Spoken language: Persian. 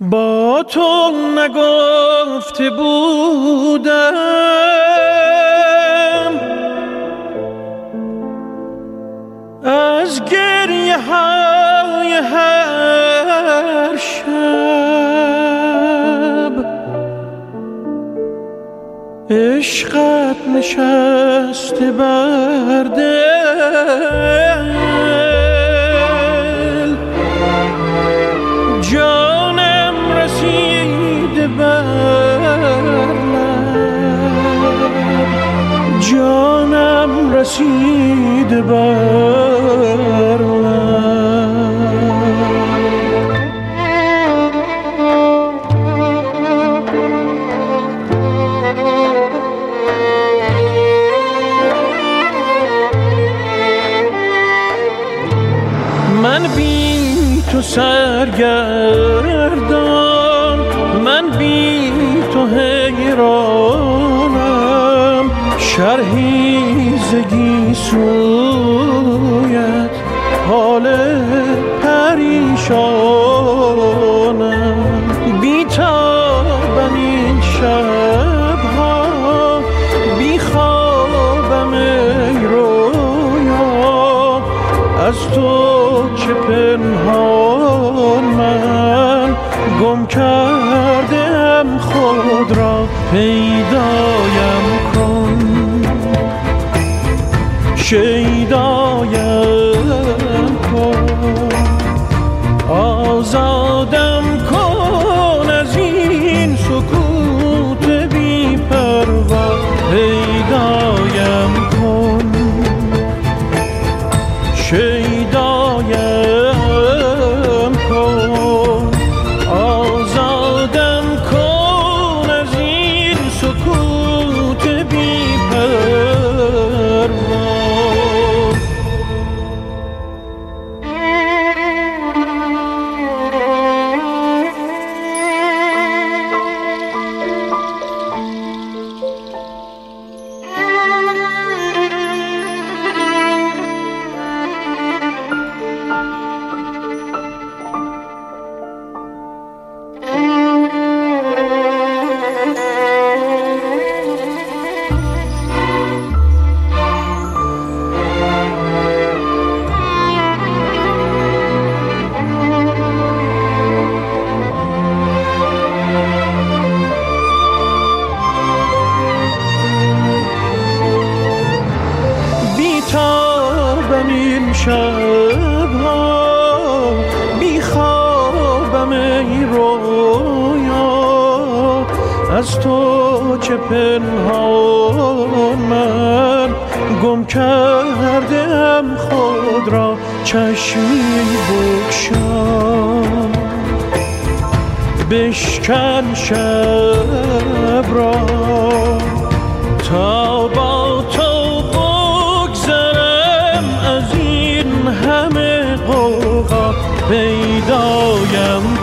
با تو نگفته بودم. از گریه های هر شب عشقت نشسته بر بر جانم رسید بر من بی تو سرگردان حیرانم شرحی زگی سویت حال پریشانم. بی تابم این شبها بی خوابم ای رویا. از تو چه پنهان من گم کردم خود را پیدایم شیدایم کن. آزادم کن از این سکوت بی پروا پیدایم کن. شیدایم بیتابم این شبها بیخوابم ای رویا. از تو چه پنهان من گم کردم خود را چشمی بکشم. بشکن شب را تا از این همه قوقا پیدایم